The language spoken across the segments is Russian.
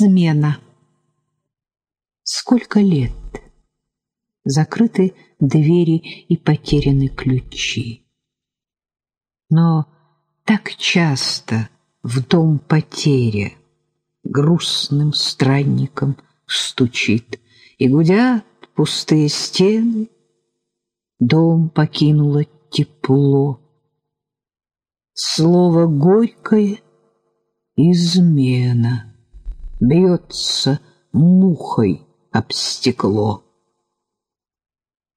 Измена. Сколько лет закрыты двери и потеряны ключи. Но так часто в дом потеря грустным странником стучит, и гудят пустые стены, дом покинуло тепло. Слово горькое — измена, бьется мухой об стекло.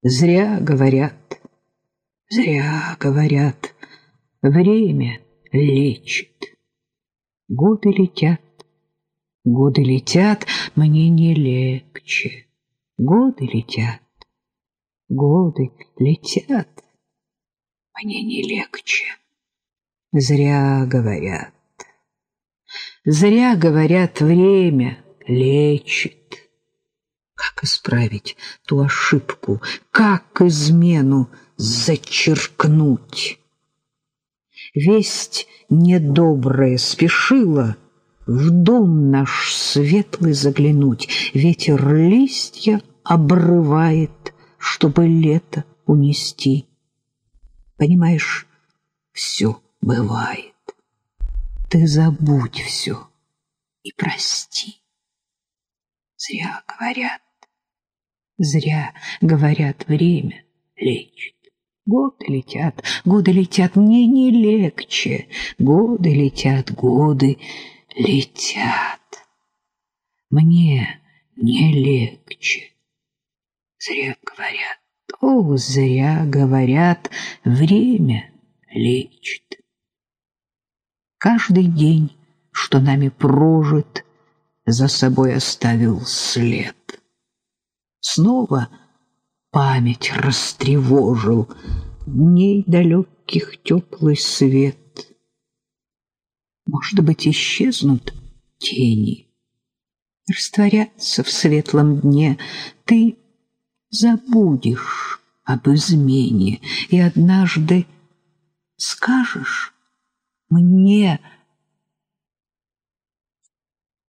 Зря говорят, зря говорят, время лечит. Годы летят, годы летят, мне не легче. Годы летят, годы летят, мне не легче. Зря говорят, зря говорят, время лечит. Как исправить ту ошибку? Как измену зачеркнуть? Весть недобрая спешила в дом наш светлый заглянуть. Ветер листья обрывает, чтобы лето унести. Понимаешь, все бывает. Ты забудь все и прости. Зря говорят, зря говорят, время лечит. Годы летят, годы летят, мне не легче. Годы летят, годы летят. Мне не легче. Зря говорят, о, зря говорят, время лечит. Каждый день, что нами прожит, за собой оставил след. Снова память растревожил дней далеких теплый свет. Может быть, исчезнут тени, растворятся в светлом дне. Ты забудешь об измене и однажды скажешь мне